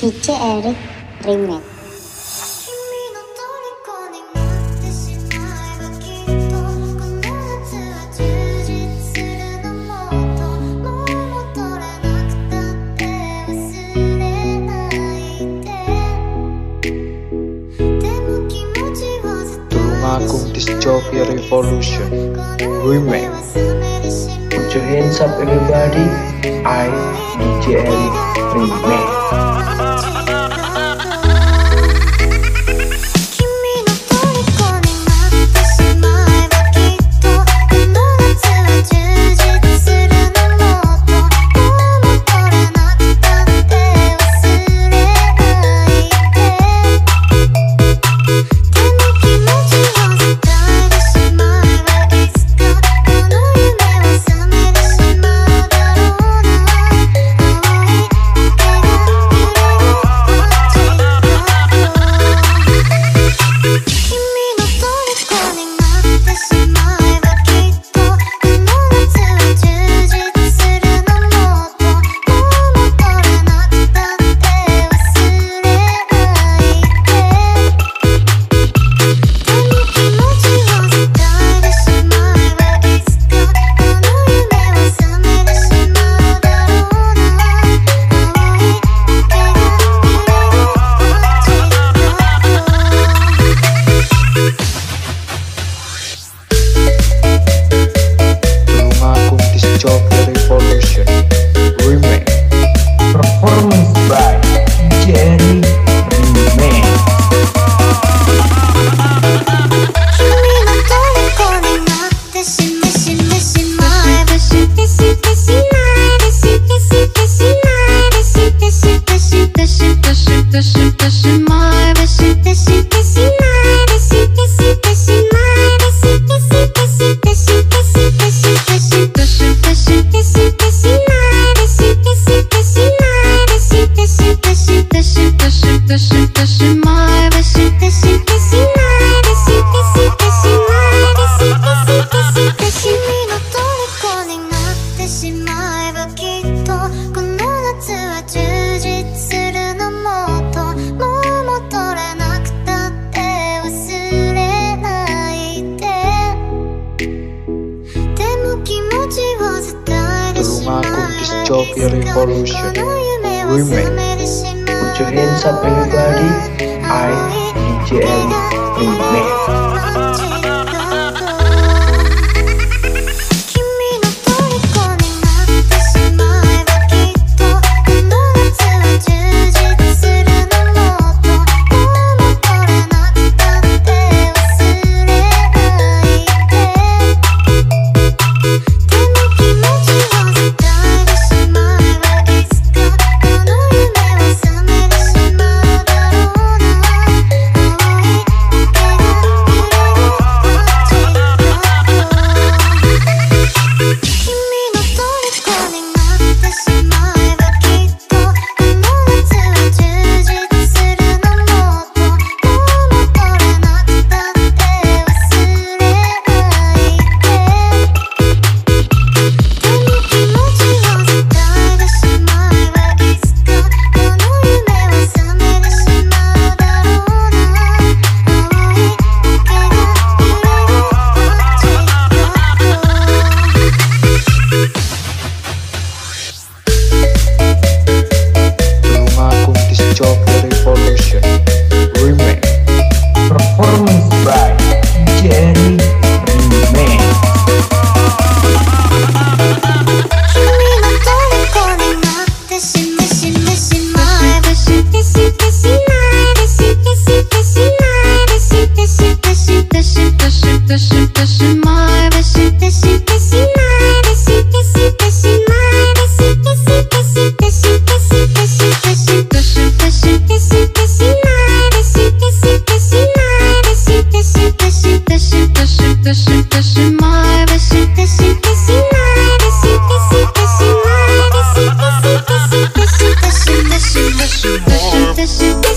Kice Erik Remake Agung Discovery Revolution. Remake Put your hands up everybody I DJ Eric Remake Demora, chuta, chuta, sinal, chuta. European Revolution. Women, put your hands up everybody. I, DJ Ellie, remain. This is